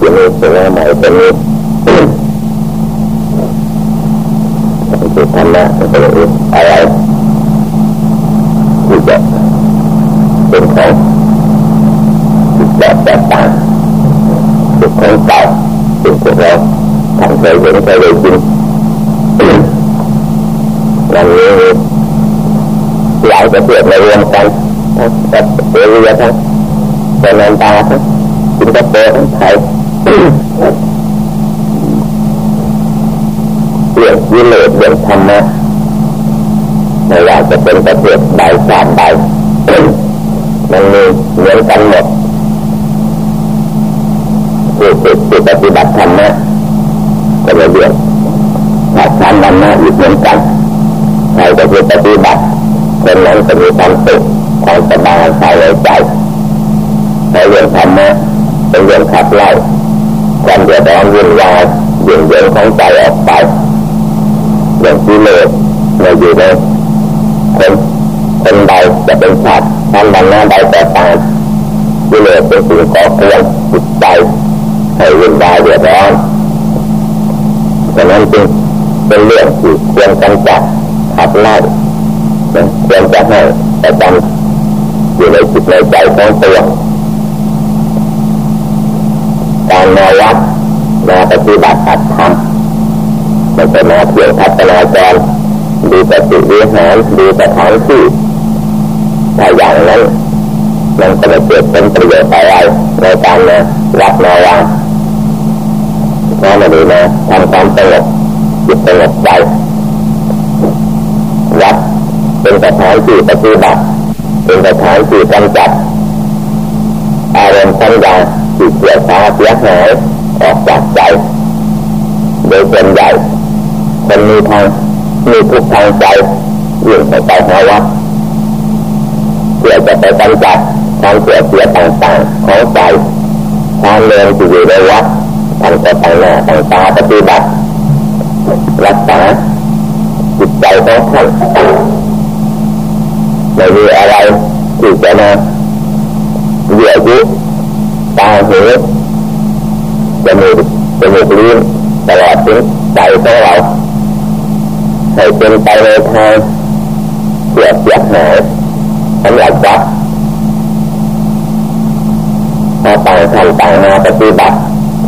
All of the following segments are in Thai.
จะมีสิ่งใหม่เป็นนี้คือธรรมะเป็นอะไรที่จะเป็นของแบบต่างๆเป็นของเก่าเป็นของเราทำเคยเห็นเคยได้ยินวันนี้หลายประเทศมารวมกันทั้งแบบเอเชียทั้งเนนตาทั้งสิงคโปร์ทั้งไทย เรื่องวิเลศเรื่องธรรมะไม่ว่าจะเป็นประเทใดชาติใดมันมีเหมือนกันหมดผู้ฝึกผู้ปฏิบัติธรรมะก็จะเรียนศาสนาธรรมะอีกเหมือนกันใครจะปฏิบัติคนนั้นจะมีความสุขความสบายภายในใจในเรื่องธรรมะเป็นเรื่องขับไล่ ความเดือดร้อนวุ่นวายเยื่อเย็นของใจออกไปเรื่องที่เลสในอยู่ในคนคนใดจะเป็นชาติทำบันหน้าใดแต่ตามที่เลสเป็นสิ่งก่อเกินจิตใจให้วุ่นวายเดือดร้อนดังนั้นจึงเป็นเรื่องที่ควรกำจัดขับไล่ควรจะให้ประจำอยู่ในจิตในใจของตัวการ มาวัดมาปฏิบัติธรรมมันเป็นมาเที่ยวพัฒนาการดูปฏิวิหารดูสถานที่ถ้าอย่างนั้นมันจะเกิดเป็นประโยชน์อะไรในการมาวัดมาวางมามาดูนะทำความสงบจิตสงบใจวัดเป็นสถานที่ปฏิบัติเป็นสถานที่กำจัดอารมณ์สัญญา ที่เสียชาเสียหายออกจากใจ โดยเป็นใหญ่คนมีทางมีทุกทางใจยิ่งไปไปหาวัดเพื่อจะไปกำจัดความเสียเสียต่างๆของใจทางเดินที่อยู่ในวัดทางต่างหน้าต่างตาปฏิบัติรักษาจิตใจของท่านไม่มีอะไรที่จะมาเหยียดยุตา หูจมูกจมูกลิ้นตลอดถึงใจของเราให้เป็นไปในทางเสียเสียหายสำหรับวัดมาต่างทำต่างมาปฏิบัติ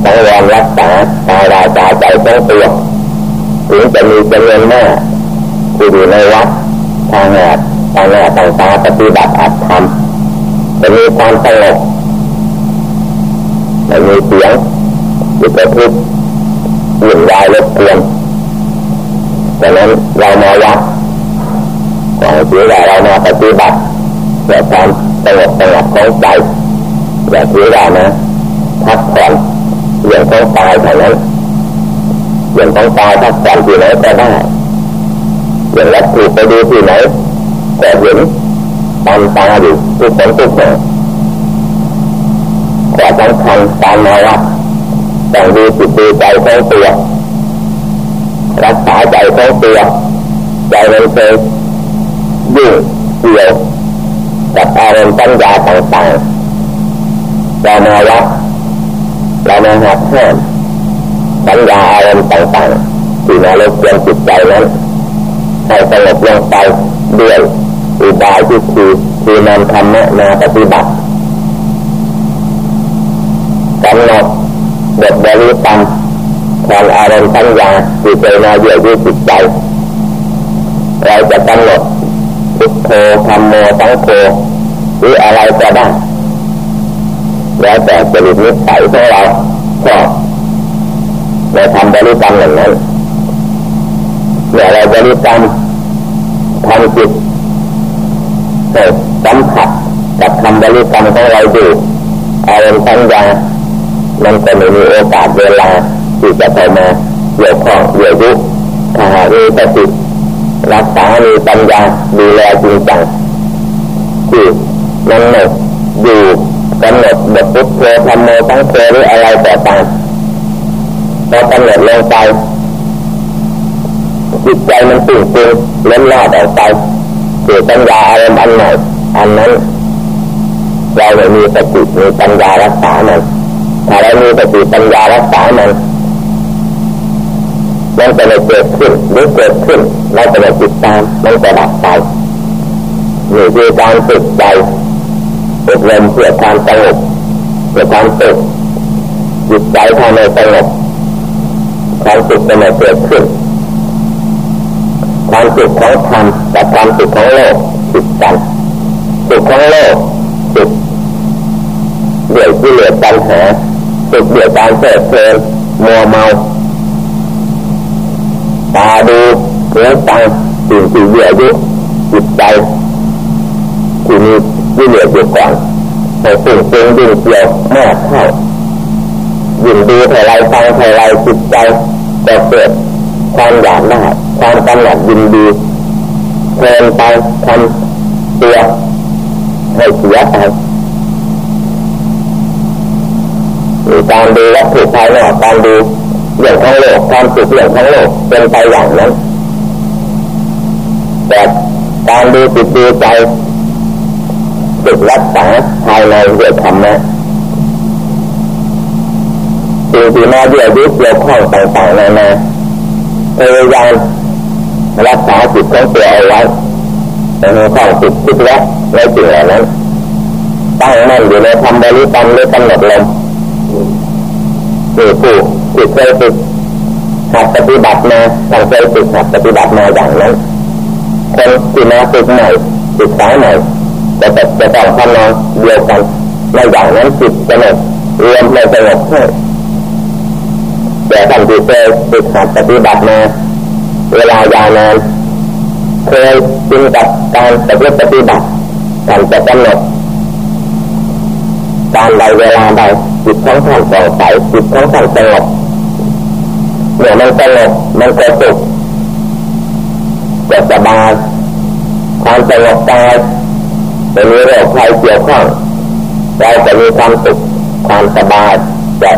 สังวรรักษากายวาจาใจของตัวถึงจะมีจำนวนมากที่อยู่ในวัดทางแหาทางแหาต่างตาปฏิบัติอาจทำจะมีความสงบ ไม่มีเสียงอยู่กับทุกหุ่นวายรบกวนดังนั้นเรามาวัดก่อนที่เรามาปฏิบัติเพื่อความสงบสงบของใจอย่าถือว่านะพักผ่อนเรื่องของตายเท่านั้นเรื่องของตายพักผ่อนที่ไหนก็ได้เรื่องรักถูกไปดูที่ไหนก็เห็นตามตาอยู่ทุกคนทุกคน สำคัญการมาว่าต้องดูจิตดูใจของตัวรักษาใจของตัวใจมันเคยยุ่งเกี่ยวกับอารมณ์ปัญญาต่างๆเรามาวัดเรามาหักห้ามปัญญาอารมณ์ต่างๆที่มาลบเลียนจิตใจนั้นให้สงบลงไปด้วยอุบายที่คือคือนำธรรมะมาปฏิบัติำหนดบทบริกรรมของอารมณ์ปัญญาที่เป็นมาเยี่ยมจิตใจ เราจะกำหนดพุทโธธรรมโมสังโฆหรืออะไรก็ได้แล้วแต่จริตนิสัยของเราชอบในทำบริกรรมอย่างนั้นเมื่อเราบริกรรมทำจิตสัมผัสกับคำบริกรรมของเราดูอารมณ์ปัญญา มันก็ไม่มีโอกาสเวลาที่จะเข้ามาเกี่ยวข้องเกี่ยวยุถ้าหากมีสติรักษามีปัญญาดูแลจริงจังที่นั่นเนี่ยอยู่กำหนดบทพุทโธธรรมโมทั้งโธหรืออะไรแต่ต่างเรากำหนดลงไปจิตใจมันตื่นตื่นเล่นลอดออกไปเกิดปัญญาอารมณ์อันไหนอันนั้นเราไม่มีสติมีปัญญารักษามัน ถ้าเรามีสติปัญญารักษามันมันจะไม่เกิดขึ้นหรือเกิดขึ้นเราจะไม่ติดตามมันจะดับไปนี่คือการฝึกใจฝึกลมเพื่อความสงบเพื่อความสุขจิตใจทำให้สงบความสุขจะไม่เกิดขึ้นความสุขของธรรมกับความสุขของโลกติดกันสุขของโลกสุขเดือดที่เหลือปัญหา สุขเดือดการเพเพลินมัวเมาตาดูเนื้อตังสิ่งที่งเยื่อยุจิตใจที่มีที่เหลืออยู่ก่อนแต่สิ่งเป็นยิ่งเกี่ยวมากเข้ายิ่งดูเท่าไรฟังเท่าไรจิตใจจะเกิดความอยากได้ความกำหนัดยินดีเพลินไปทำตัวให้เสียไป มีการดูวัตถุภายนอกการดูเรื่องทั้งโลกความสุขเรื่องทั้งโลกเป็นไปอย่างนั้นแต่การดูจิตดูใจฝึกรักษาภายในเรื่องธรรมะสิ่งที่มาเยื่อยึดเกี่ยวข้องต่างๆนานาพยายามรักษาจิตของตัวเอาไว้ในข้องจิตคิดและในสิ่งเหล่านั้นตั้งมั่นอยู่ในธรรมบริกรรมหรือกำหนดลม นี่ผู้จิตเคยฝึกหัดปฏิบัติมาตั้งใจฝึกหัดปฏิบัติมาอย่างนั้นคนที่มาฝึกใหม่ศึกษาใหม่จะจะจะต้องทำงานเดียวกันในอย่างนั้นจิตจะไม่รวมในสงบให้แต่ท่านที่เคยฝึกหัดปฏิบัติมาเวลายาวนานเคยจิงกับการปฏิปฏิบัติการจะกำหนดการใดเวลาใด จิตของท่านสงสัยจิตของท่านสงบเมื่อมันสงบมันก็สุขก็สบายความสงบกายจะมีโรคภัยเกี่ยวข้องเราจะมีความสุขความสบายจะ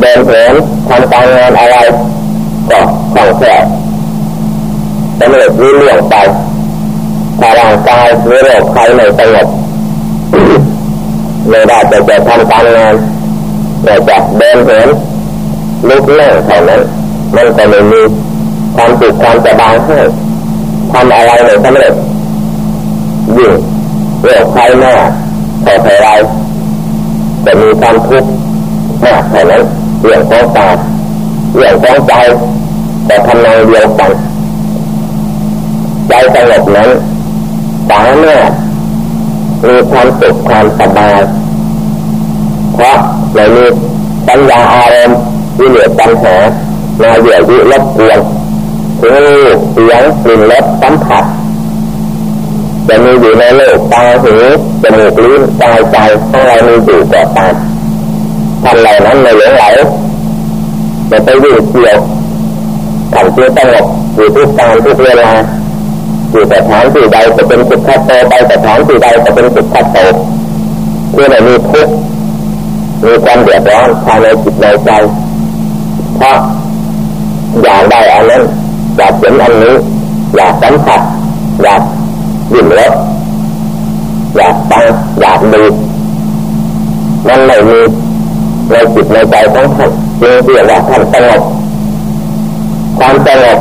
เดินเหินทำการงานอะไรก็คล่องแคล่วสำเร็จรุ่เรื่องไปถ้าร่างกายมีโรคภัยไม่สงบ ไม่ได้จะจะทำการงานแต่จะเดินเหินลุกนั่งเท่านั้นมันก็ไม่มีความสุขความสบายให้ทำอะไรไม่สำเร็จยิ่งโรคภัยมากแต่เท่าไรจะมีความทุกข์มากเท่านั้นเรื่องของตาเรื่องของใจแต่ทำนองเดียวกันใจสงบนั้นสามารถ มีความสุขความสบายเพราะเรามีปัญญาอารมณ์ที่เหลือปัญหามาเหยื่อยุรบกวนถึงเสียงกลิ่นรสสัมผัสจะมีอยู่ในโลกตาหูจมูกลิ้นกายใจของเรามีอยู่ก่อตามท่านเหล่านั้นไม่หลงไหลไม่ไปวิ่งเกี่ยวทำจิตสงบอยู่ทุกการทุกเวลา อยู่แต่ฐานที่ใดจะเป็นสุขโตไปแต่ฐานที่ใดจะเป็นสุขโตเพื่อไม่มีทุกข์มีความเดือดร้อนภายในจิตในใจเพราะอยากได้อันนั้นอยากเห็นอันนี้อยากสัมผัสอยากยิ่งรสอยากฟังอยากดูนั่นไม่มีในจิตในใจของท่านจึงเรียกว่าท่านสงบความสงบ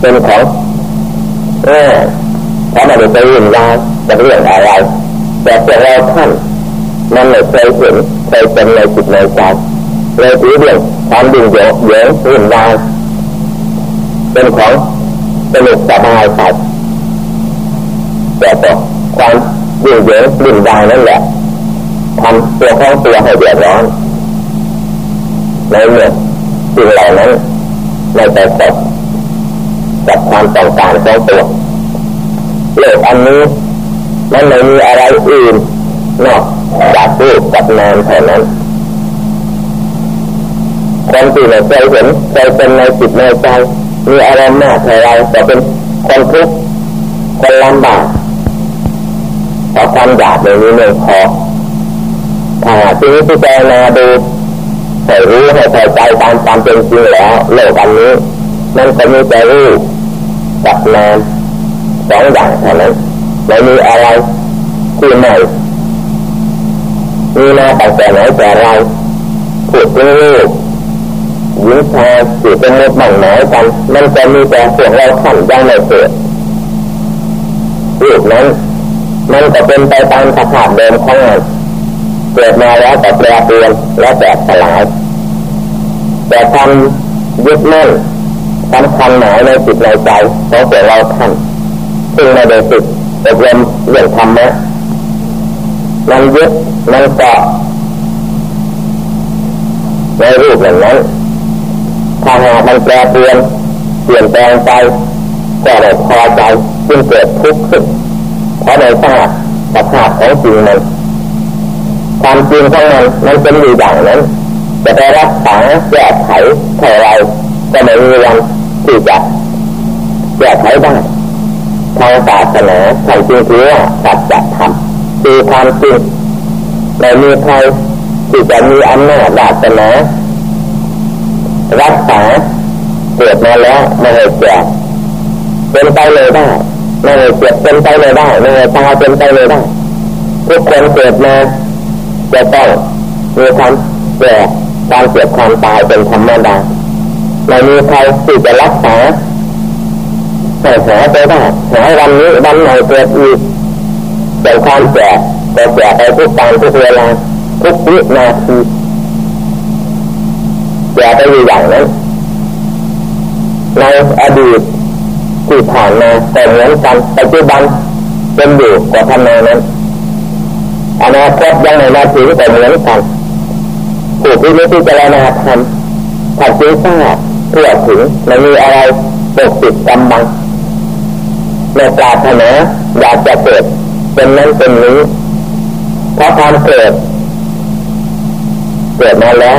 เป็นของเออถ้าไม่ได้ไปยินยาจะเรื่องอะไร แต่พวกเราท่านมันไม่เคยเห็นเคยเป็นในจิตในใจเลยถือเรื่องความดิ่งเหยิงเหยิงยินยาเป็นของสนุกสบายไปแต่ต่อความดิ่งเหยิงดิ่งยานั่นแหละทำตัวของตัวให้เดือดร้อนในเมื่อสิ่งเหล่านั้นไม่ไปสบ กับความต้องการของตัวโลกอันนี้มันไม่มีอะไรอื่นนอกจากรูปกับนามเท่านั้นคนที่ไม่เคยเห็นเคยเป็นในจิตในใจมีอารมณ์มากเท่าไรจะเป็นคนทุกข์คนลำบากเพราะความอยากในนี้ไม่พอถ้าที่นี้ที่เจนาดูให้รู้ให้เข้าใจตามตามเป็นจริงแล้วโลกอันนี้ มันจะมีแต่รู้ กับนามสองอย่างเท่านั้นไม่มีอะไรที่ใหม่มีมาตั้งแต่ไหนแต่ไรผูดลูกหญิงชายที่เป็นมดหมั่นหมายกัน มันจะมีแต่เสียงเราขันยังไม่เกิดลูกนั้น มันก็เป็นไปตามสภาพเดิมของมันเกิดมาแล้วแต่แปรเปลี่ยนและแตกสลายแต่ทำยึดมั่น สำคัญหมายในจิตในใจของตัวเราท่านซึ่งในเด็กจิตอบรมเรื่องธรรมะมันยึดมันเกาะในรูปอย่างนั้นถ้าหากมันแปรเปลี่ยนเปลี่ยนแปลงไปก็ไม่พอใจจึงเกิดทุกข์ขึ้นเพราะในทราบสภาพของจริงมันความจริงของมันมันเป็นอยู่อย่างนั้นจะไปรักษาแก้ไขเท่าไร ก็ไม่มีวันที่จะแก้ไขได้ทางศาสนาท่านจึงถือว่าสัจธรรมคือความจริงไม่มีใครที่จะมีอำนาจศาสนารักษาเกิดมาแล้วไม่ให้แก่เป็นไปเลยได้ไม่ให้เจ็บเป็นไปเลยได้ไม่ให้ตายเป็นไปเลยได้ทุกคนเกิดมาจะต้องมีความแก่การเจ็บความตายเป็นธรรมดา ไม่มีใครที่จะรักษาให้หายไปได้หายวันนี้วันไหนเกิดอีกแต่ความแก่แต่แก่ไปทุกการทุกเวลาทุกวินาทีแก่ไปอยู่อย่างนั้นในอดีตที่ผ่านมาแต่เหมือนกันปัจจุบันเป็นอยู่กับทำไมนั้นอนาคตยังไม่มาถึงแต่เหมือนกันผู้ที่ไม่ที่จะรณาทำถัดจึงทราบ ทั่วถึงไม่มีอะไรปกปิดกำบังในปราถนาอยากจะเกิดเป็นนั้นเป็นนี้เพราะความเกิด เกิดมาแล้ว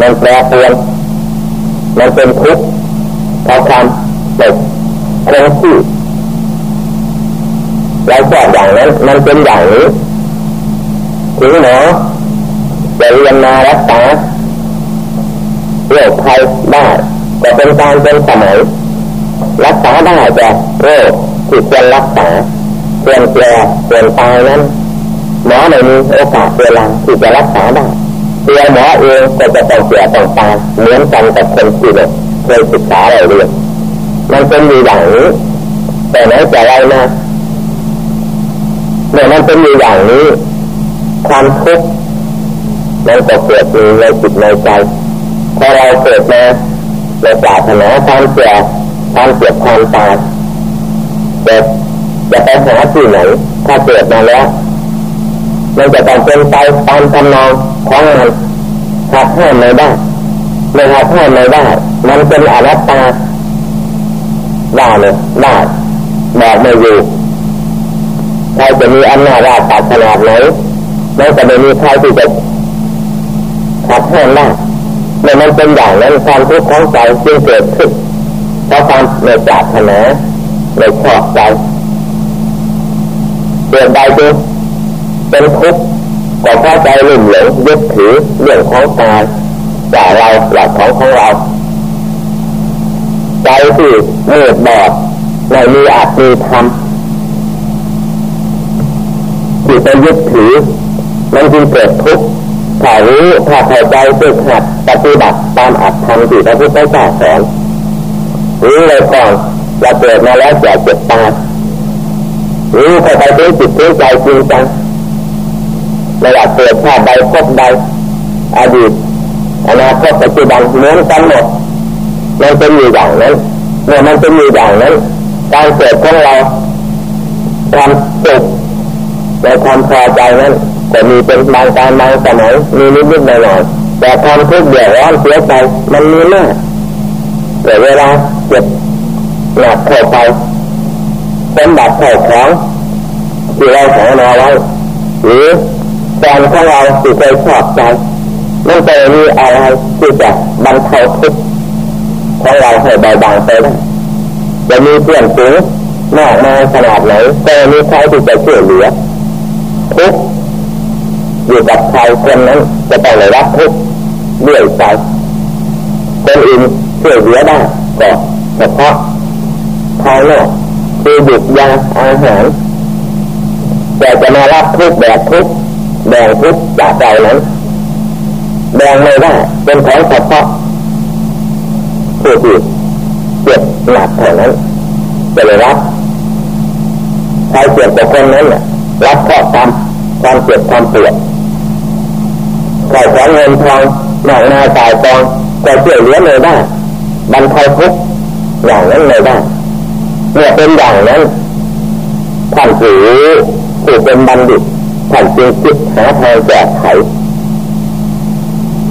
มันแปรเปลนมันเป็นทุกข์เพราะความเกิดคงที่เราชอบอย่างนั้น มันเป็นอย่างนี้ถึงหมอจะเรียนมารักษาโรคภัยได้ แต่เป็นการเป็นสมัยรักษาได้แต่โรคที่ควรรักษาควรแปลควรตายนั้นหมอไม่มีโอกาสเวลาที่จะรักษาได้ตัวหมอเองก็จะต้องเสียต้องตายเหมือนกันกับคนที่เคยศึกษาอะไรเรียนมันเป็นอยู่อย่างนี้แต่ไหนแต่ไรนะเมื่อมันเป็นอยู่อย่างนี้ ความทุกข์มันก็เกิดมีในจิตในใจพอเราเกิดมา ในปรารถนาความแก่ความเจ็บความตายแต่จะไปหาที่ไหน ถ้าเกิดมาแล้วมันจะต้องเป็นไปตามทำนองของมันหักห้ามไม่ได้ไม่หักห้ามไม่ได้มันเป็นอนัตตาได้เลยได้บอกไม่อยู่ใครจะมีอำนาจราตัดขนาดไหนมันจะไม่มีใครที่จะหักห้ามได้ เมื่อมันเป็นอย่างนั้นความทุกข์ของใจจึงเกิดขึ้นเพราะความไม่ปรารถนาไม่ชอบใจเกิดใดจึงเป็นทุกข์ก็เพราะใจลุ่มหลงยึดถือเรื่องของกายจากเราหลักของของเราใจที่มืดบอดไม่มีอาจมีธรรมที่ไปยึดถือมันจึงเกิดทุกข์ ถ้ารู้ถ้าเข้าใจฝึกหัดปฏิบัติตามอัตธรรมที่พระพุทธเจ้าสอนรู้เลยก่อนเราเกิดมาแล้วแก่เจ็บตายรู้เข้าไปถึงจิตถึงใจจริงจังไม่ว่าเกิดชาติใดพบใดอดีตอนาคตปัจจุบันเหมือนกันหมดมันเป็นอยู่อย่างนั้นเมื่อมันเป็นอยู่อย่างนั้นการเกิดของเราความสุขในความพอใจนั้น ก็มีเป็นบางการบางสมัยมีนิดนิดหน่อยหน่อยแต่ความทุกข์เดือดร้อนเสียใจมันมีมากแต่เวลาเจ็บหนักเข้าไปเป็นบาดแผลของที่เราหามาไว้หรือแฟนของเราที่เคยชอบใจมันจะมีอะไรที่จะบรรเทาทุกข์ของเราให้เบาบางไปได้จะมีเพื่อนฝูงมากมายขนาดไหนแต่มีใครที่จะช่วยเหลือทุก อยู่กับใครคนนั้นจะต้องได้รับทุกเรื่อยไปคนอื่นช่วยเหลือได้ก็เฉพาะภายนอกคือหยุดยาอาหารแต่จะมารับทุกแบบทุกแบ่งทุกจากใจนั้นแบ่งไม่ได้เป็นของเฉพาะผู้ที่เจ็บหนักเท่านั้นจะได้รับใครเจ็บแต่คนนั้นรับข้อตามความเจ็บความปวด ใครขอเงินทองหนังนาตายกองก็ช่วยเหลือเลยได้บรรเทาทุกอย่างนั้นเลยได้เมื่อเป็นอย่างนั้นท่านถือผู้เป็นบัณฑิตท่านจึงคิดหาทางแก้ไข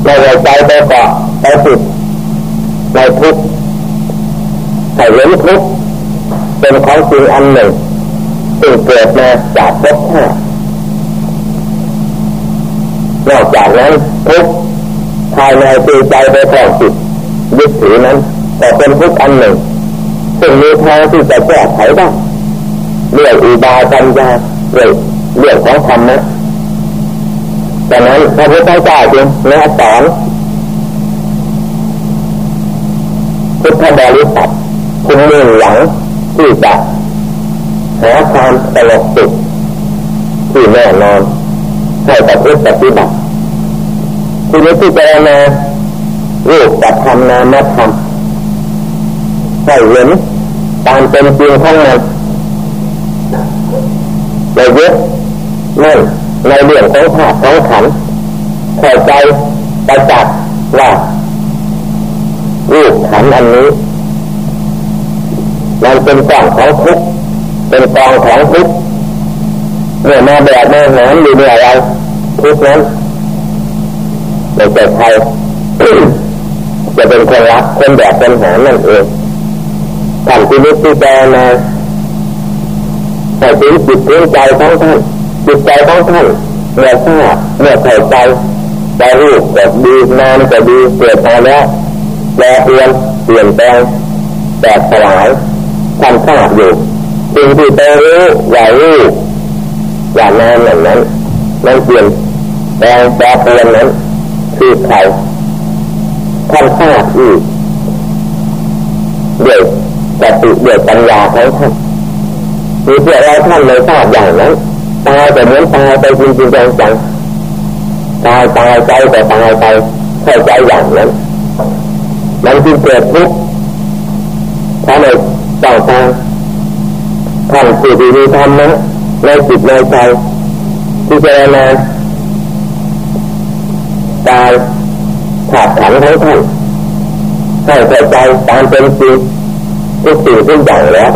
ในใจไปเกาะไปติดในทุกข์ให้เห็นทุกข์เป็นของจริงอันหนึ่งซึ่งเกิดมาจากภพชาติ นอกจากนั้นทุกภายในจิตใจไปครองจิตยึดถือนั้นแต่เป็นทุกอันหนึ่งซึ่งมีทางที่จะแก้ไขได้เรื่องอุบายปัญญาเรื่องเรื่องของธรรมะดังนั้นพระพุทธเจ้าจึงแนะสอนพุทธบริษัทคุณมุ่งหลังที่จะหาความสงบสุขที่แน่นอน ให้ประพฤติปฏิบัติทีนี้ที่จะมารูปกับธรรมนามธรรมให้เห็นตามเป็นจริงของมันในยึดนั่นในเรื่องของธาตุของขันเข้าใจประจักษ์ว่ารูปขันอันนี้มันเป็นกองของทุกเป็นกองของทุก เมื่อมาแบบมาหานอยู่เมื่อไรทุกนั้นไม่ใช่ใครจะเป็นคนรักคนแบบคนหานั่นเองท่านที่นิพพิจารณาแต่ถึงจิตถึงใจของท่านจิตใจของท่านเมื่อทราบเมื่อเข้าใจใจรูปแบบดีนานก็ดีเกิดมาแล้วแปรเปลี่ยนเปลี่ยนแปลงแตกสลายท่านทราบอยู่สิ่งที่ไปรู้อย่ารู้ อย่านานอย่างนั้นมันเปลี่ยนแปลงแปรเปลี่ยนนั้น คือใครท่านทราบอีกเดี๋ยวสติเดี๋ยวปัญญาของท่านมีเพื่อเราท่านเลยทราบอย่างนั้นตายแต่เหมือนตายไปจริงจริงจังจังตายตายใจแต่ตายไปเข้าใจอย่างนั้นมันจึงเกิดทุกข์ถ้าในต่างต่างท่านสื่อดีทำนะ ในจิตในใจที่เจรณาตายขาดขันทั้งท่ให้เข้าใจตามเป็นจริงทุกสิ่งทุกอย่างแล้ว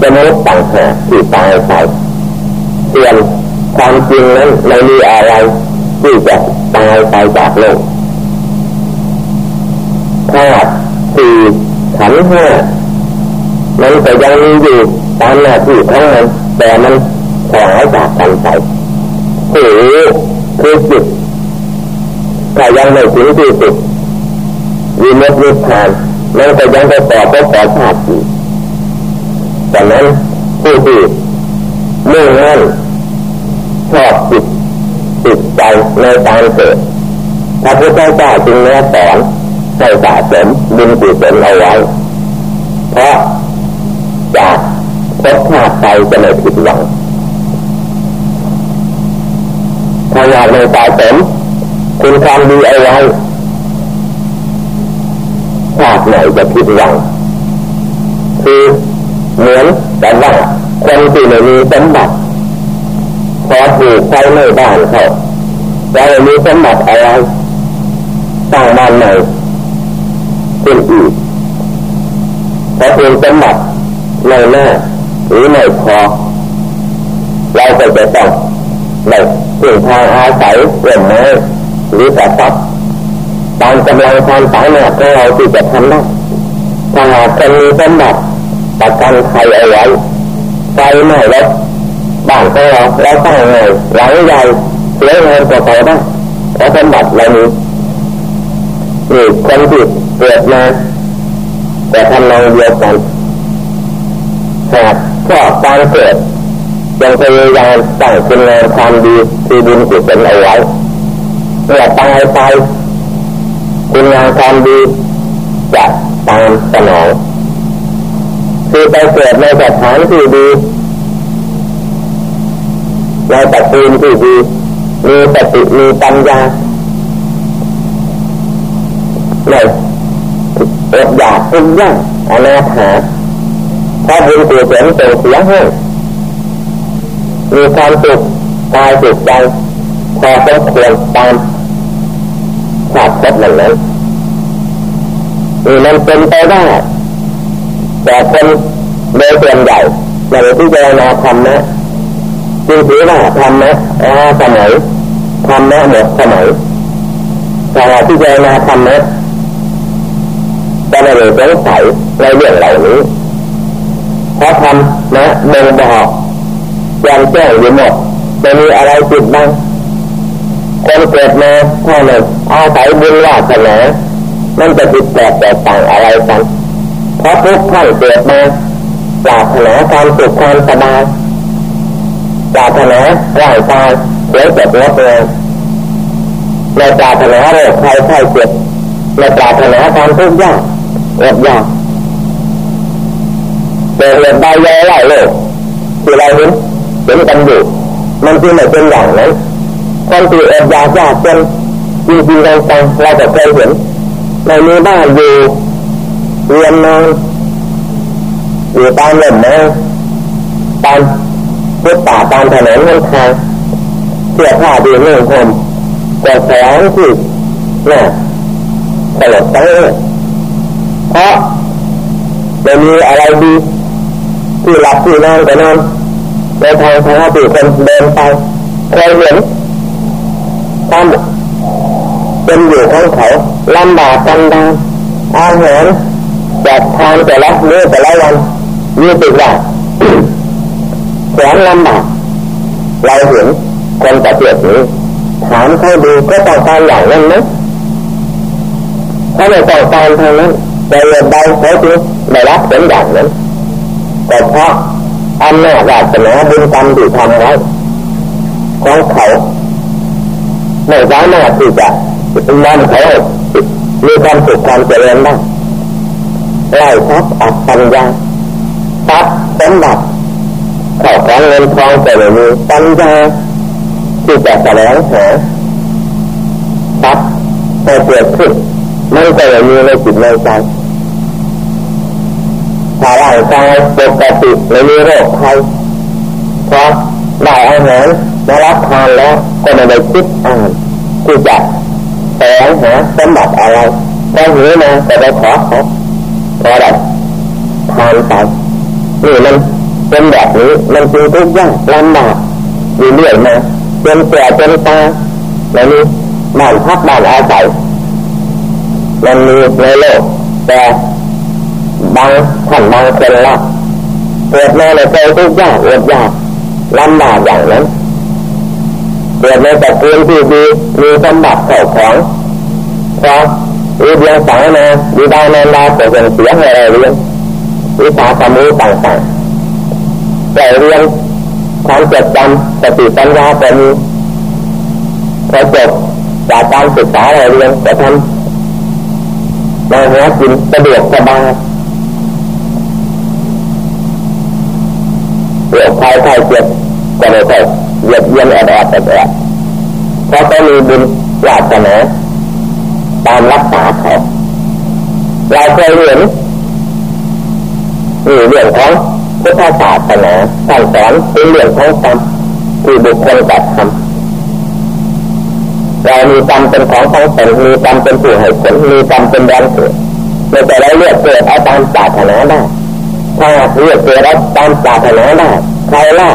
จะไม่ต่างหากที่ตายไปเปลี่ยนความจริงนั้นไม่มีอะไรที่จะตายไปจากโลกธาตุสี่ขันห้ามันก็ยังมีอยู่ ตามหน้าที่ของมันแต่มันสลายจากกันไปหูคือจิตถ้ายังไม่ถึงที่สุดวิมุตติทานมันก็ยังไปต่อไปต่อชาติอีกดังนั้นผู้ที่มุ่งมั่นชอบจิตติดใจในการเกิดพระพุทธเจ้าจึงแนะสอนให้สะสมบุญกุศลเอาไว้เพราะจาก พบชาติไปจะไม่ผิดหวังถ้าอยากในสะสมคุณความดีเอาไว้ชาติไหนจะผิดหวังคือเหมือนแต่ว่าคนที่ไม่มีสมบัติพอถูกใช้ในบ้านเขาจะมีสมบัติอะไรตั้งบ้านใหม่ขึ้นอีกพอเป็นสมบัติในหน้า หรือในพอ เราก็จะต้องในสิ่งทางอาศัยเรื่องไม้หรือแต่ทรัพย์ตามกำลังความสามารถของเราที่จะทำได้ถ้าหากจะมีสมบัติประกันภัยเอาไว้ไฟไหม้แล้วบ้านของเราเราตั้งไงหลังใหญ่เสียเงินกว่าเขาได้เพราะสมบัติเรามีนี่คนที่เกิดมาแต่ทำนองเดียวกันหาก ชอบการเกิดยังพยายามตั้งคุณงามความดีที่บุญกุศลเอาไว้เมื่อตายไปคุณงามความดีจะตามสนองคือไปเกิดในสถานที่ดีในตระกูลที่ดีมีสติมีปัญญาในอดอยากทุกอย่างอนาถา พระบุญกุศลส่งเสียให้มีความสุขกายจิตใจพอสมควรตามชาติพบนั้นนั้นนี่มันเป็นไปได้แต่คนโดยส่วนใหญ่ในที่เจรณาธรรมนะจึงถือว่าธรรมะอ่าสมัยธรรมะหมดสมัยแต่ที่เจรณาธรรมะจะไม่ได้สงสัยในเรื่องเหล่านี้ เพราะทำนะบ่งบอกแจ้งแจ้งอยู่หมดจะมีอะไรจิตบ้างคนเกิดมาถ้าไม่อาศัยบุญวาสนามันจะติดแตกแตกต่างอะไรกันเพราะทุกท่านเกิดมาปรารถนาความสุขความสบายปรารถนาร่างกายสวยสดงดงามในปรารถนาโรคภัยไข้เจ็บในปรารถนาความทุกข์ยากอดอยาก แต่เหตุใดเยอะหลายโลกที่เราเห็นเห็นกันอยู่มันจึงไม่เป็นอย่างนั้นคนที่อดอยากยากจนจริงจริงจังๆเราก็เคยเห็นในมีบ้านอยู่เรียนนอนอยู่ตามลมไม้ตามพุทธาตามถนนมันทางเสื้อผ้าดีเนื่องผมแต่แสงที่น่ะสลดใจเพราะไม่มีอะไรดี ที่หลับที่นอนแต่นอนในทางทางที่คนเดินไปเคยเห็นความเป็นอยู่ของเขาลำบากกันดานอาหารจากทานแต่ละเมื้อแต่ละวันมีติดว่าแสนลำบากเราเห็นคนประเภทนี้ถามเขาดูก็ต้องการอย่างนั้นไหมถ้าไม่ต้องการทางนั้นแต่เรื่องใดเขาจึงได้รับผลอย่างนั้น ก็เพราะอำนาจวาสนาบุญกรรมที่ทำไว้ของเขาไม่สามารถที่จะนำเขามีความสุขความเจริญได้ไล่ทับอัปัญญาทับสมบัติเข้าของเงินทองแต่ไม่มีปัญญาที่จะแสดงหาทับให้เกิดขึ้นมันก็ไม่มีในจิตในใจ ถ้าร่างกายปกติไม่มีโรคภัยเพราะได้อาหารมารับทานแล้วก็ไม่ได้คิดอ่านที่จะแสวงหาสมบัติอะไรได้หิวมาแต่ไปขอเขาพอได้ทานไปนี่มันเป็นแบบนี้มันจึงทุกข์ยากลำบากอยู่เรื่อยมาจนแก่จนตายแล้วนี่บ้านพักบ้านอาศัยมันมีในโลกแต่ บางท่านบางคนละเกิดมาในใจทุกข์ยากอดยากลำบากอย่างนั้นเกิดในตระกูลที่ดีมีสมบัติเข่าของเพราะวิเดียงสายมาดีได้นานดาแต่ยังเสียให้เรเรียนวิชาความรู้ต่างๆแต่เรียนความจดจำสติปัญญาแต่มีพอจบจากการศึกษาเราเรียนจะทำมาหากินสะดวกสบาย เกี่ยวใครใครเจ็บก็ไม่ค่อยเหยียดเยียนแอดแอดแอดแอดเพราะเขามีบุญวาสนาตามรักษาเขาเราเคยเห็นนี่เรื่องของพุทธศาสนาท่านสอนเป็นเรื่องของกรรมที่บุคคลจัดทำเรามีกรรมเป็นของของตนมีกรรมเป็นผู้ให้ผลมีกรรมเป็นแรงเกิดเราจะได้เลือกเกิดเอาตามปรารถนาได้ ถ้าเลือกเกิดเอาตามปรารถนาได้ใครล่ะ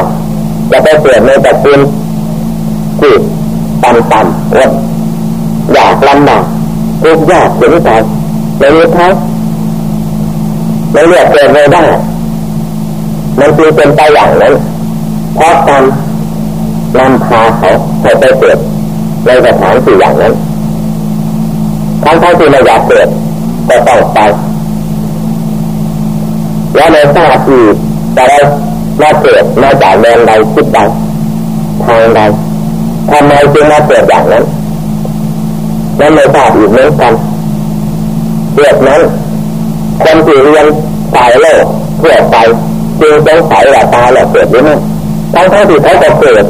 จะไปเกิดในตระกูลที่ต่ำต่ำอดอยากลำบากทุกยากเข็นใจในนี้ทั้งไม่เลือกเกิดไม่ได้มันคือเป็นไปอย่างนั้นเพราะกรรมนำพาเขาให้ไปเกิดในสถานที่อย่างนั้นทั้งทั้งที่ไม่อยากเกิดก็ต้องไป แล้วในชาติที่จะได้มาเกิดมาจากแดนใดคิดใดทางใดทำไมจึงมาเกิดอย่างนั้นนั่นไม่ทราบอีกเหมือนกันเกิดนั้นคนที่เรียนสายโลกเพื่อไปจึงสงสัยว่าตายแล้วเกิดหรือไม่ทั้งทั้งที่เขาก็เกิด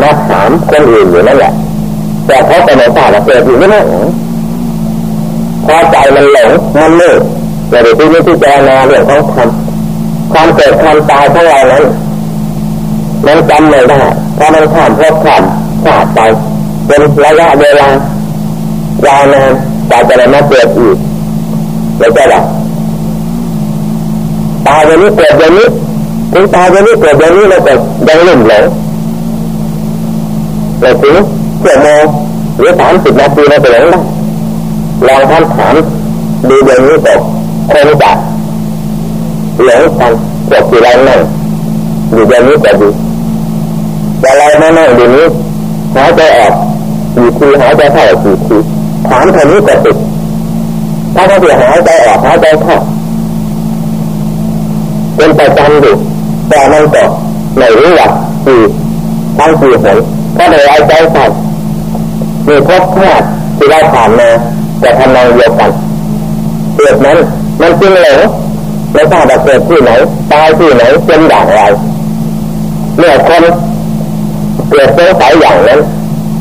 มาถามคนอื่นอยู่นั่นแหละ แต่เขาไปในป่าเกิดอยู่ไม่ได้พอใจมันหลงมันมืดแต่ เดี๋ยวที่นี่ที่เจนาเรื่องของทำความเกิดความตายของเรานั้นมันจำไม่ได้ถ้าะมันข้ามพบข้ามชาติไปเป็นระยะเวลายาวนานแต่จะได้มาเกิดอีกแล้วก็แบบตายวันนี้เกิดวันนี้ถึงตายวันนี้เกิดวันนี้เราก็ยังลุ่มหลงเราถึงเชื่อโมหรือสามสิบนาทีเราไปหลงได้ลองทำถามดูอย่างนี้ก็ คงจะหลงกันพวกที่เรานั่งอยู่อย่างนี้ก็ดีแต่เราไม่นั่งอยู่นี้หายใจออกกี่ทีหายใจเข้ากี่ทีถามเท่านี้ก็ติดถ้าเขาเสียหายใจออกหายใจเข้าเป็นประจำอยู่แต่มันก็ไม่รู้ว่ากี่ทั้งกี่หนก็เลยเอาใจใส่มีพบชาติที่ได้ผ่านมาแต่ทำนองเดียวกันเกิดนั้น มันจริงเหรอไม่ทราบว่าเกิดที่ไหนตายที่ไหนเป็นอย่างไรเมื่อคนเกิดสงสัยอย่างนั้น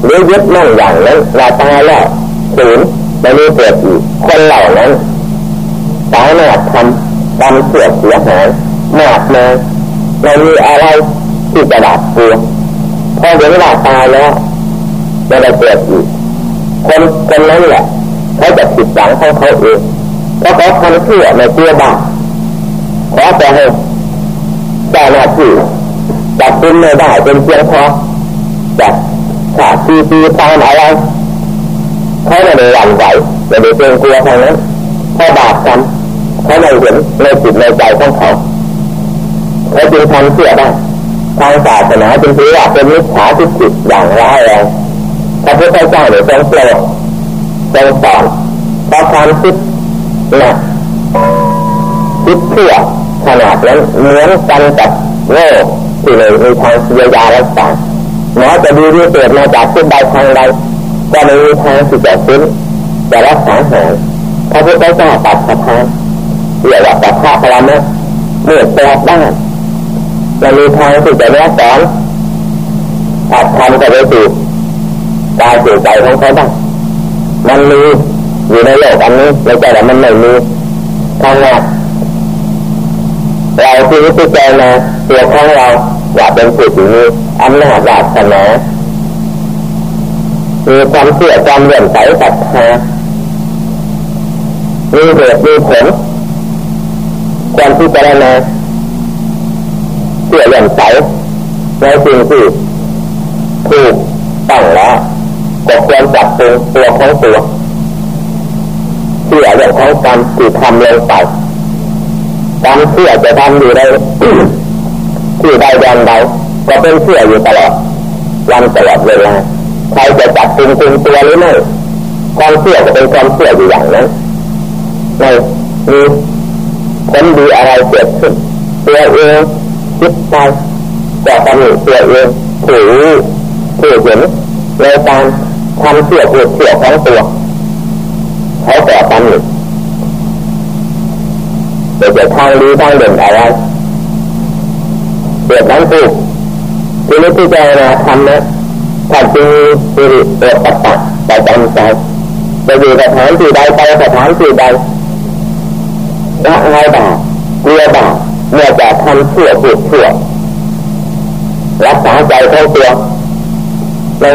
หรือยึดมั่นอย่างนั้นเราตายแล้วศูนย์ไม่มีเกิดอีกคนเหล่านั้นสามารถทำกรรมเสียเสียหายมากมายไม่มีอะไรที่จะดับตัวพอเห็นว่าตายแล้วไม่ได้เกิดอีกคนคนนั้นแหละเขาจะผิดหวังของเขาเอง เพราะเขาทำเชื่อในตัวบ้าปขอแต่ให้เจ้หน้าที่จับกุมไม่ได้เป็นเพียงพอจะขาดตีตีตามอะไรเขาไม่ได้หวั่นไหวไม่ได้เกรงกลัวทางนั้นพราะบาปกรรมเขาไม่เห็นในจิตในใจของเขาเขาจึงทำเชื่อได้ทางศาสนาจึงถือว่าเป็นมิจฉาทิฏฐิอย่างร้ายแรงพระพุทธเจ้าเนี่ยทรงโปรดทรงสอนเพราะความคิด หนักคิดเชื่อขนาดนั้นเหมือนกันกับโรคที่เลยมีทางเยียวยารักษาหมอจะดีที่เกิดมาจากที่ใดทางใดก็ไม่มีทางที่จะฟื้นจะรักษาหายพระพุทธเจ้าตัดสะพานเรียกว่าตัดพระพลามะเมื่อแปลด้านจะมีทางที่จะแนะสอนอาจทำกับไปสู่กายสู่ใจของเขาได้มันมี อยู่ในโลกอันนี้ไม่ใช่แต่มันไม่มีทางน้าเราที่วิจัยมาตัวของเราว่าเป็นผู้ที่มีอำนาจวาสนามีความเชื่อความเลื่อมใสศรัทธามีเหตุมีผลความที่จะได้เชื่อเลื่อมใสในสิ่งที่ถูกตั้งแล้วก็ควรจับตัวตัวของตัว เชื่อเรื่องของกรรมที่ทำลงไปกรรมเชื่อจะทำอยู่ในที่ใดแดนใดก็เป็นเชื่ออยู่ตลอดวันตลอดเวลาใครจะจับตึงตึงตัวหรือไม่ความเชื่อก็เป็นความเชื่ออยู่อย่างนั้นไม่มีผลดีอะไรเกิดขึ้นตัวเองคิดไปก็ตำหนิตัวเองถือถือเห็นในการทำเชื่อผูดเชื่อของตัว เขาแต่ตำหนิเดี๋ยวจะทางดีทางเด่นอะไรเดือดนั้นถูกทีนี้ที่จะนะทำนะถ้าจึงสิริเปิดปัตตะแต่จำใจจะอยู่สถานที่ใดไปสถานที่ใดละอายบาปกลัวบาปเมื่อจะทำเชื่อผูดเชื่อรักษาใจของตัวไม่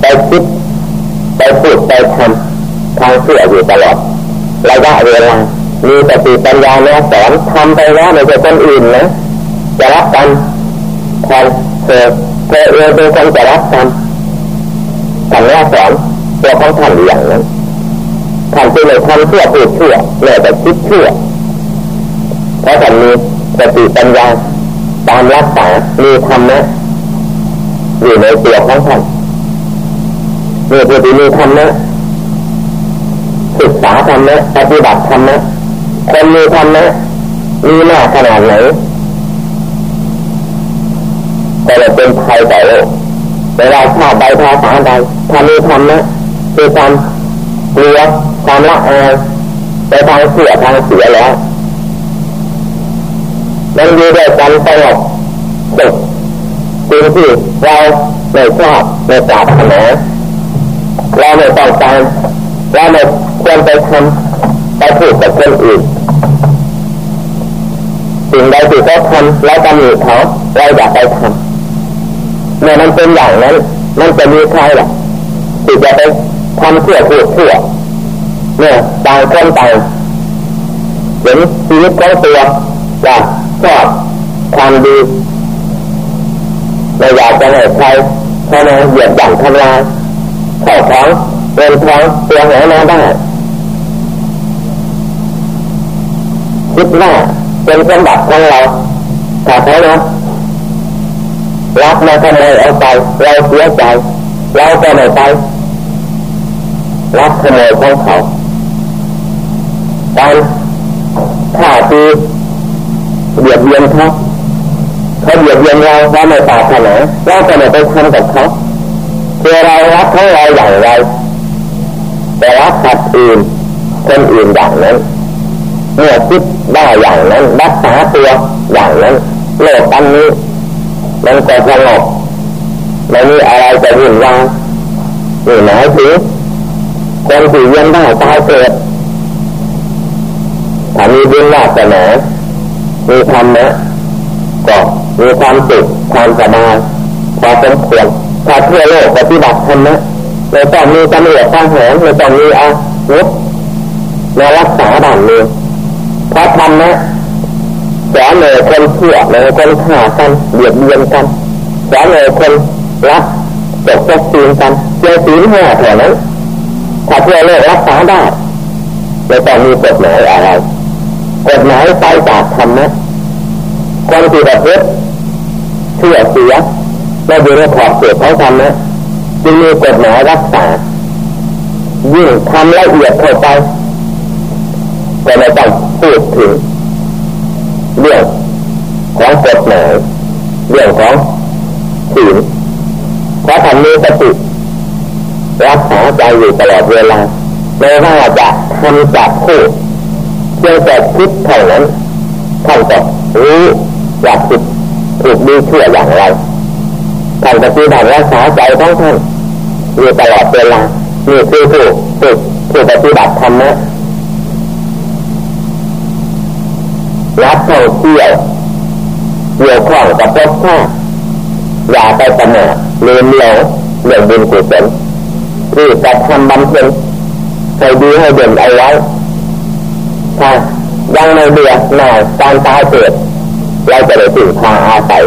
ไปคิดไปพูดไปทำ ทางเชื่ออยู่ตลอดระยะเวลา มีสติปัญญาแนวสอนทำไปแล้วไม่ใช่คนอื่นนะจะรับกันแทนเธอเธอเองเป็นคนจะรับกันทำแนวสอนตัวของท่านอย่างนั้นท่านจึงเลยทำเชื่อพูดเชื่อเลยแต่คิดเชื่อเพราะท่านมีสติปัญญาตามรักษามีธรรมะอยู่ในตัวของท่านมีผู้ที่มีธรรมะ ศึกษาธรรมะปฏิบัติธรรมะคนมีธรรมะมีหน้าขนาดไหนก็จะเป็นภัยต่อโลกเวลาชาติใดภาษาใดถ้ามีธรรมะคือความกลัวความละอายไปทางเสียทางเสียแล้วมันอยู่ด้วยกันสงบสุขสิ่งที่เราไม่ชอบไม่ปรารถนาเราไม่ต้องการเราไม่ ควรไปทำไปพูดกับคนอื่นสิ่งใดที่เขาทำเราจะมีเขาเราอยากไปทำเมื่อมันเป็นอย่างนั้น มันจะมีใครล่ะที่จะไปทำเพื่อพูดเพื่อเนี่ยต่างคนต่างเห็นชีวิตของตัวอยากชอบความดีไม่อยากจะให้ใครเข้ามาเหยียบย่ำทำลายข้าท้องเป็นท้องตัวหามาได้ คิดว่าเป็นสมบัติของเราถ้าเขานะรับมาทำไมเอาไปเราเสียใจเราก็ไม่ไปรับขโมยของเขาการฆ่าตีเบียดเบียนเขาเขาเบียดเบียนเราเราไม่ปาถนาเราก็ไม่ไปทำกับเขาคือเรารักของเราอย่างไรแต่รักสัตว์อื่นคนอื่นอย่างนั้น เมื่อคิดได้อย่างนั้นรักษาตัวอย่างนั้นโลกอันนี้ มันก็สงบไม่มีอะไรจะวุ่นวายนี่หมายถึงคนที่ยังได้ตายเกิดถ้ามีบุญวาสนามีธรรมะก็มีความสุขความสบายพอสมควรถ้าเพื่อโลกปฏิบัติธรรมะเราต้องมีตำรวจทหารเราต้องมีอาวุธมารักษาบ้านเมือง พราะธรรมะสอนเลยคนเชื่อเลยคนฆ่ากันเบียดเบียนกันสอนเลยคนรักตกตกตีนกันเจอตีนห้าแถวนั้นถ้าเพื่อโลกรักษาได้เราต้องมีกฎหมายอะไรกฎหมายไปจากธรรมะคนที่ประพฤติเชื่อเสียและอยู่ในขอบเขตของธรรมะจึงมีกฎหมายรักษายิ่งทำละเอียดเข้าไปก็ไม่ต้อง พูดถึงเรื่องของกฎหมายเรื่องของศีลเพราะทำมีสติรักษาใจอยู่ตลอดเวลาไม่ว่าจะทำจากพูดเพียงแต่คิดเท่านั้นท่านก็รู้อยากผิดถูกดีเชื่ออย่างไรท่านปฏิบัติรักษาใจของท่านอยู่ตลอดเวลานี่คือผู้ฝึกผู้ปฏิบัติธรรมะ รับท่องเที่ยวเกี่ยวข้องกับรสชาติอย่าไปประมาทลืมหลงเรื่องบุญกุศลที่จะทำบำเพ็ญให้ดีให้เด่นเอาไว้ถ้ายังไม่เบื่อหน่ายการตายเกิดเราจะได้ถึงทางอาศัย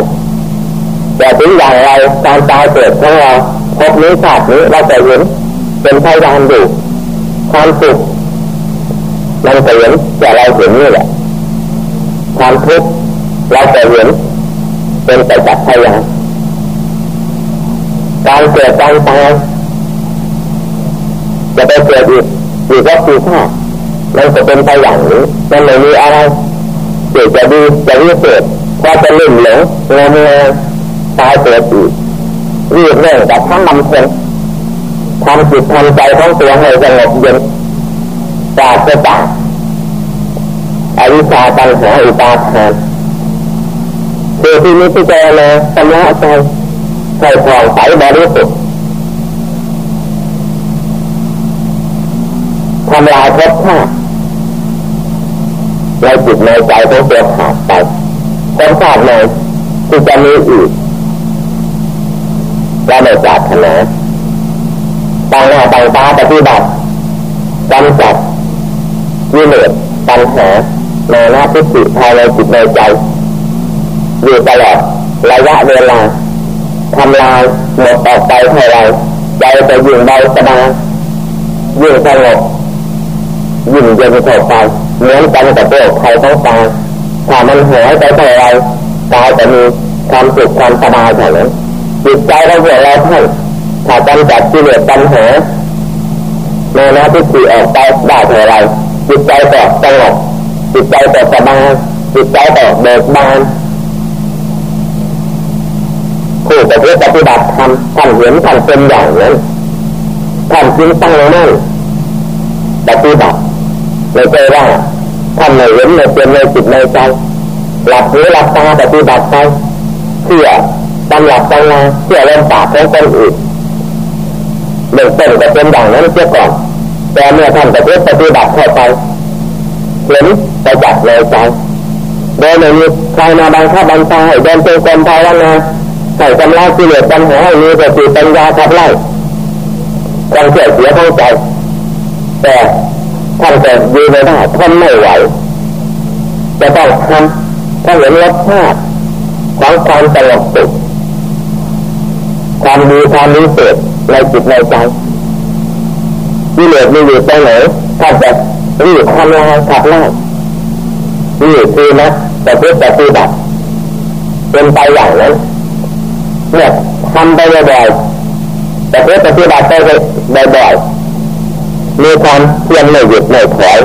แต่ถึงอย่างไรการตายเกิดของเราพบนี้ชาตินี้เราจะเห็นเป็นพยานอยู่ความสุขมันจะเห็นแต่เราเห็นนี่แหละ ความทุกข์เราจะเห็นเป็นแต่จักพยานการเกิดการตายจะไปเกิดอีกอีกก็คือชาติมันจะเป็นไปอย่างนี้มันไม่มีอะไรเกิดจะดีจะวิเศษก็จะลื่นหลงงมงายตายเกิดอีกรีบเร่งแต่ทั้งลำเพ็ญทำจิตทำใจของตัวให้สงบเย็นปราศจาก วิชชาตัณหาอุปาทานคือที่นี้ที่เจอมาสำลักใจใส่ผ่องใสบริสุทธิ์ทำลายภพชาติในจิตในใจของตัวขาดไปคนชาติในที่จะมีอีกเราไม่ปรารถนาต่างหน้าต่างตาปฏิบัติกำจัดวิเลศปัญหา ในหน้าทิฏฐิภายในจิตในใจ อยู่ตลอดระยะเวลาทำลายหมดออกไปเท่าไรใจจะยิ่งเบาสบายยิ่งสงบยิ่งเย็นเข้าไปเหมือนกันกับโรคไข้ต้องตายถ้ามันหายไปเท่าไรกายจะมีความสุขความสบายเท่านั้นจิตใจเราเหื่อเราท่านถ้ากำจัดกิเลสปัญหาในหน้าที่สี่ออกไปได้เท่าไรจิตใจก็สงบ จิตใจก็สบายจิตใจก็เบิกบานผู้ปฏิบัติปฏิบัติธรรมท่านเห็นท่านเป็นอย่างนั้นท่านจึงตั้งมั่นปฏิบัติไม่ใช่ว่าท่านไม่เห็นไม่เป็นในจิตในใจหลับหูหลับตาปฏิบัติไปเชื่อไปตำหลักตำลาเชื่อเรื่องปากของคนอื่นเรื่องต้นก็เป็นอย่างนั้นเสียก่อนแต่เมื่อท่านปฏิบัติเข้าไปเห็น ไปจับในใจโดยไม่มีใครมาบังคับบังคับให้เดินเป็นคนภาวนาใส่กำลังกิเลสปัญหาให้มีแต่ติปัญญาขับไล่ความเสียเสียทั้งใจ แต่ท่านจะยืนไม่ได้ท่านไม่ไหวจะต้องทำถ้าเห็นรสชาติของความสงบสุขความดีความรู้สึกในจิตในใจกิเลสมีอยู่ตรงไหนท่านจะรีบทำลายขับไล่ นี่คือนะแต่เพื่อปฏิบัติเป็นไปอย่างนั้นเนี่ยทำไปบ่อยๆแต่เพื่อปฏิบัติไปบ่อยๆมีความเพียรไม่หยุดไม่ถอย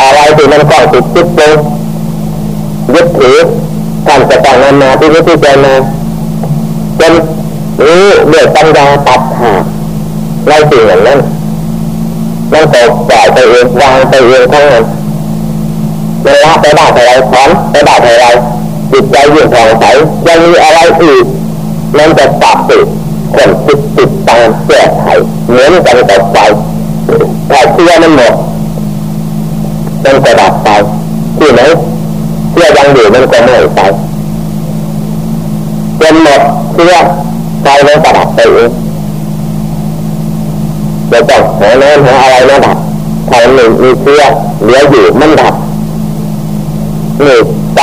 อะไรที่มันก็ติดติดลงยึดถือท่านจะต้องนำมาที่นี่ที่เจมาจนรู้เดือดปัญญาตัดขาดในสิ่งนั้นมันตกปล่อยไปเองวางไปเองทั้งนั้น เวลาไปได้ไปไรถอนไปได้ไปไรจิตใจยิ่งผ่องใสยังมีอะไรอีกมันจะตัดติดคนติดติดตามแก้ไขเหมือนกันกับไฟถ้าเชื่อมันหมดมันจะดับไปที่ไหนเชื่อยังอยู่มันก็ไม่ไปจนหมดเชื่อไฟมันจะดับไปเองจะต้องหาน้ำหาอะไรมาดับถ้าหนึ่งมีเชื่อเหลืออยู่มันดับ นี่ใจ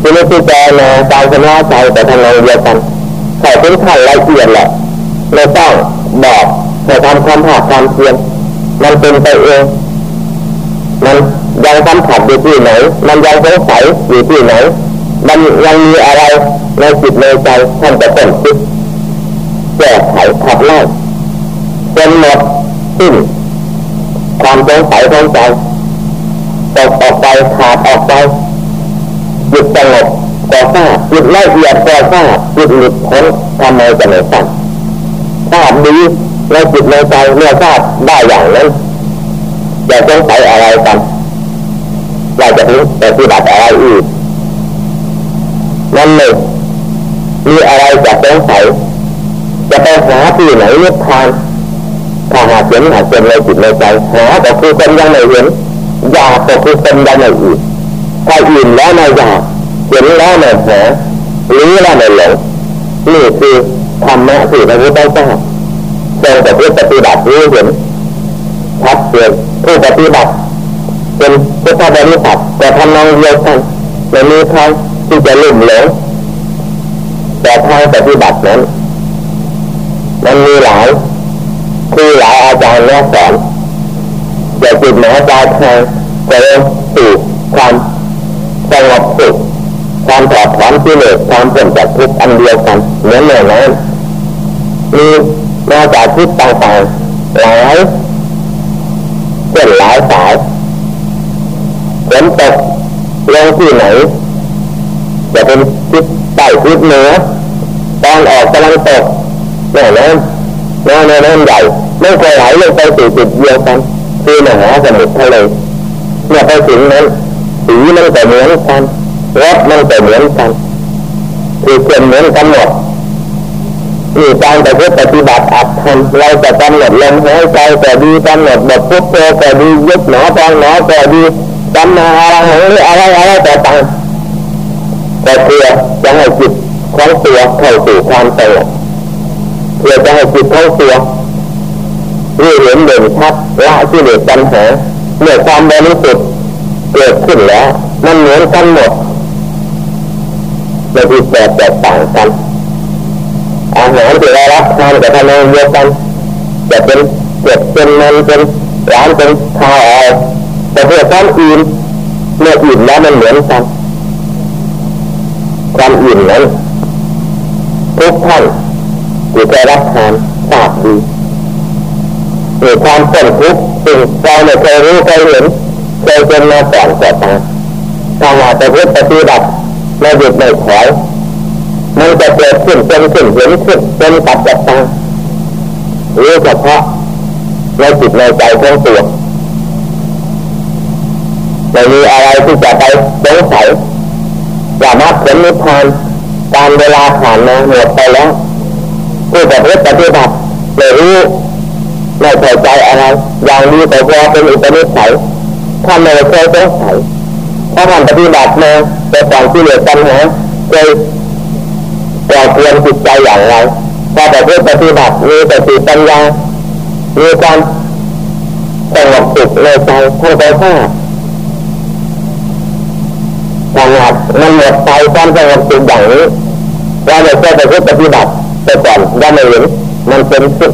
ที่นี่ที่แกนะใจชนะใจแต่ทำงานเดียวกันใส่ถึงขั้นละเอียดแหละไม่ต้องบอกแต่ทำความผาดความเพียรมันเป็นไปเองมันยังสัมผัสอยู่ที่ไหน มันยังสงสัยอยู่ที่ไหน มันยังมีอะไรในจิตในใจท่านจะต้องคิดแก้ไขขับไล่จนหมดสิ้นความสงสัยของใจตกออกไปขาดออกไป จิตสงบก็ทราบจิตละเอียดก็ทราบจิตหลุดพ้นทำไมจะไม่ทราบทราบดีในจิตในใจเมื่อทราบได้อย่างนั้นอย่าสงสัยอะไรกันเราจะถึงปฏิบัติอะไรอีกนั่นเลยมีอะไรจะสงสัยจะไปหาที่ไหนนิพพานถ้าหาเห็นหาเป็นในจิตในใจหาก็คือคนยังไม่เห็นอยากก็คือคนยังไม่อีก ถ้าอิ่มแล้วไม่อยากเห็นแล้วไม่หารู้แล้วไม่หลงนี่คือธรรมะที่พระพุทธเจ้าทรงปฏิบัติรู้เห็นชัดเจนผู้ปฏิบัติเป็นพุทธบริษัทแต่ทำนองเดียวกันไม่มีใครที่จะลุ่มหลงแต่ทางปฏิบัตินั้น มันมีหลายคือหลายอาจารย์แนะสอนแต่จิตหมายปลายทางจะเริ่มสู่ความ สงบสุขความถอดถอนที่เลสความเปลี่ยนจากทุกอันเดียวกันเหมือนอย่างนั้นมีมาจากทิศต่างๆหลายเส้นหลายสายฝนตกลงที่ไหนจะเป็นทิศใต้ทิศเหนือตอนออกกำลังตกแน่น้ำน้ำน้ำใหญ่ไม่เคยไหลลงไปสู่จุดเดียวกันคือมหาสมุทรทะเลเมื่อไปถึงนั้น สีมันก็เหมือนกันรสมันก็เหมือนกันคือเป็นเหมือนกันหมดนี่การแต่พุทธปฏิบัติอัดทำเราจะกำหนดลมหายใจก็ดีกำหนดแบทพุทโธก็ดียึดหนอตองหนอก็ดีจำมาอะไรหรืออะไรอะไรแต่ต่างแต่เพื่อจะให้จิตของตัวเข้าสู่ความสงบเพื่อจะให้จิตของตัวรู้เห็นเด่นชัดละที่เดือดปัญหาเมื่อความบริสุทธิ์ เกิดขึ้นแล้ว มันเหมือนกันหมดไม่มีแตกแตกต่างกันอาหารที่เรารับทานกับทานเดียวกันจะเป็นเจ็บเป็นมันเป็นร้านเป็นข้าวเอาแต่เพื่อความอิ่มเมื่ออิ่มแล้วมันเหมือนกันความอิ่มนั้นทุกท่านที่ได้รับทานทราบดีมีความเป็นทุกข์สิ่งเราไม่เคยรู้เคยเห็น เคยเป็นมาก่อนก่อนมาถ้าหากจะพูดปฏิบัติไม่หยุดไม่ถอยมันจะเกิดขึ้นเป็นขึ้นเห็นขึ้นเป็นตัดจับตารู้เฉพาะในจิตในใจของตัวไม่มีอะไรที่จะไปสงสัยสามารถผลนิพพานการเวลาผ่านมาหมดไปแล้วผู้ปฏิบัติปฏิบัติไม่รู้ไม่เข้าใจอะไรอย่างนี้แต่พอเป็นอุปนิสัย ถ้าไม่เคยสงสัยถ้าทำปฏิบัติมาแต่ก่อนที่เหลือปัญหาเคยก่อเตรียมจิตใจอย่างไรพอแต่เพื่อปฏิบัติมีแต่ติปัญญามีความสงบสุขในใจทั้งใจข้าขนาดมันหมดไปความสงบสุขอย่างนี้เราไม่เคยแต่เพื่อปฏิบัติแต่ก่อนเราไม่เห็นมันเป็นสุข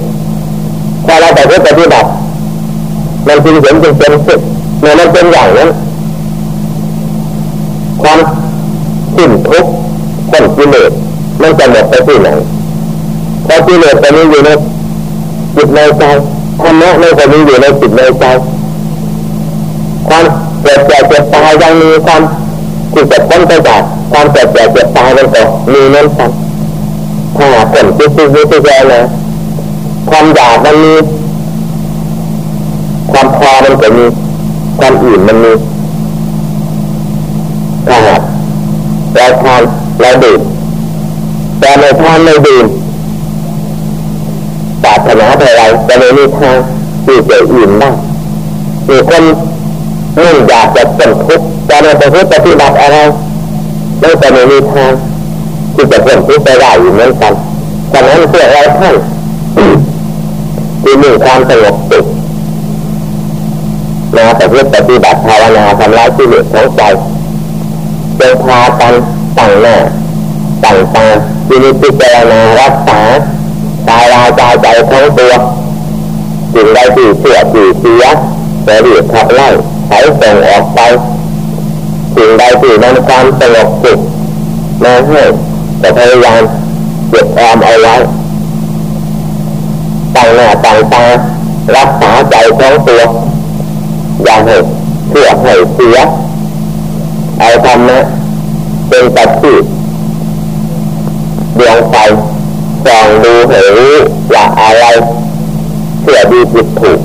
พอเราแต่เพื่อปฏิบัติมันจึงเห็นจึงเป็นสุข เมื่อมันเป็นอย่างนั้นความสิ้นทุกข์คนกิเลสมันจะหมดไปที่ไหนเพราะกิเลสตอนนี้อยู่ในจิตในใจธรรมะในตอนนี้อยู่ในจิตในใจความเกิดแก่เจ็บตายยังมีความที่จะพ้นไปจากความเกิดแก่เจ็บตายมันก็มีนั่นกันถ้าผลที่ที่ที่ที่นะความอยากมันมีความพอมันก็มี ความอื่นมันมีถ้าหากเราทานเราดื่มแต่ในทานไม่ดื่มปรารถนาอะไรจะไม่มีทางที่จะอิ่มได้มีคนมุ่งอยากจะเป็นทุกข์แต่ในประพฤติปฏิบัติอะไรไม่จะไม่มีทางที่จะเป็นทุกข์ไปได้อยู่เหมือนกันฉะนั้นเพื่อเราท่านที่มีความสงบสุข นะแต่เพื่อปฏิบัติภาวนาทำลายที่เหลือของใจจงพากันตั้งหน้าตั้งตาที่นิพพานารักษากายวาจาใจทั้งตัวสิ่งใดที่เสื่อที่เสียจะรีบขับไล่ใช้ส่งออกไปสิ่งใดที่นำความสงบสุขมาให้จะพยายามเก็บออมเอาไว้ตั้งหน้าตั้งตารักษาใจทั้งตัว อย่าให้เสื่อให้เสียเอาทำนะเป็นปัจจุดวงไฟส่องดูเห็นว่าอะไรเสื่อดีผิดถูก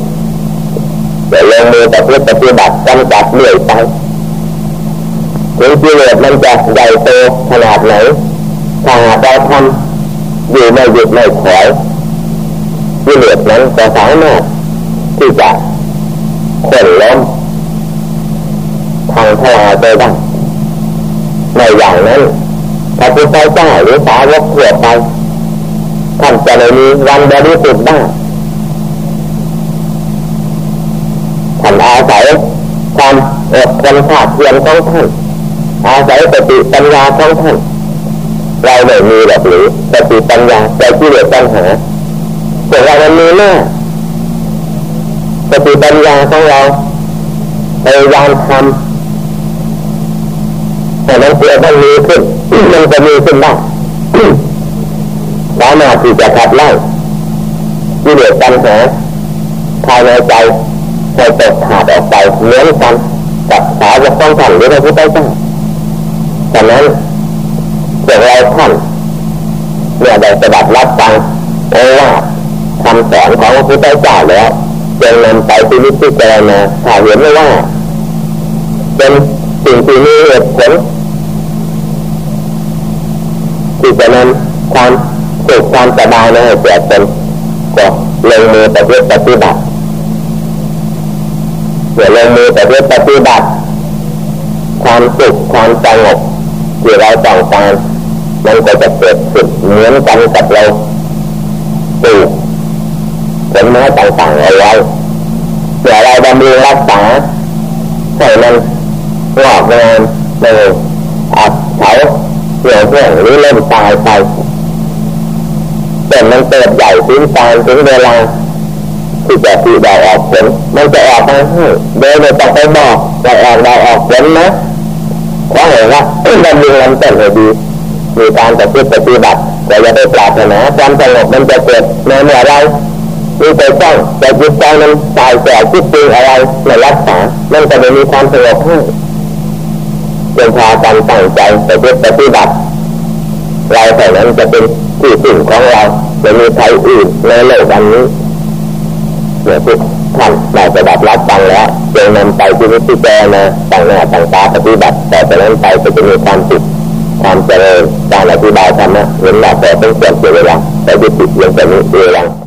เดี๋ยวลงมือแต่เพื่อปฏิบัติกำจัดเลื่อยไปถึงกิเลสมันจะใหญ่โตขนาดไหนถ้าหากเราทำอยู่ไม่หยุดไม่ถอยกิเลสนั้นจะสามารถที่จะ ข่นล้มทางทลายไปได้ในอย่างนั้นพระพุทธเจ้าหรือสาวกทั่วไปท่านจะไม่มีวันบริสุทธิ์ได้ท่านอาศัยความอดทนขาดเพียรของท่านอาศัยสติปัญญาของท่านเราไม่มีแบบหรือสติปัญญาแต่ที่เหลือปัญหาแต่ว่ามันมีแน่ ติปัญญาของเราพยายามทำแต่มันเกิดมันมีขึ้นมันจะมีขึ้นได้สามารถที่จะขับไล่ที่เหลือปัญหาภายในใจให้ตกขาดออกไปเหมือนกันกับสาวกต้องท่านหรือพระพุทธเจ้าฉะนั้นพวกเราท่านเมื่อได้สดับรับฟังโอว่าคำสอนของพระพุทธเจ้าแล้ว จงนำไปที่นิพพานาถ้าเห็นว่าเป็นสิ่งที่มีเหตุผลที่จะนำความสุขความสบายมาให้แก่ตนก็ลงมือปฏิบัติเมื่อลงมือปฏิบัติความสุขความสงบที่เราต้องการมันก็จะเกิดขึ้นเหมือนกันกับเราปลูก ผลไม้ต่างๆเอาไว้เมื่อเราบำรุงรักษาให้มันงอกงามในอับเฉาเหี่ยวแห้งหรือเริ่มตายไปแต่มันเติบใหญ่ถึงตายถึงเวลาที่จะตีดาวออกผลมันจะออกมาให้โดยไม่ต้องไปบอกจะออกดาวออกผลนะเพราะเห็นว่าบำรุงลำต้นให้ดีมีการปฏิบัติแต่อย่าไปปรารถนาความสงบมันจะเกิดในเมื่อไร มีแต่จ้องแต่จิตใจมันตายแก่คิดจริงอะไรในรักษามันจะไม่มีความสงบให้เป็นพาการตั้งใจแต่เพื่อปฏิบัติเราแต่นั้นจะเป็นที่สิ่งของเราไม่มีใครอื่นในโลกอันนี้เมื่อทุกท่านได้ปฏิบัติรับฟังแล้วจงนำไปที่นิพพานนะต่างหน้าต่างตาปฏิบัติแต่จากนั้นไปจะมีความสุขความเจริญการอธิบายธรรมะเห็นหลักแต่ต้องเสียเวลาแต่ยุติเพียงแต่นี้เวลา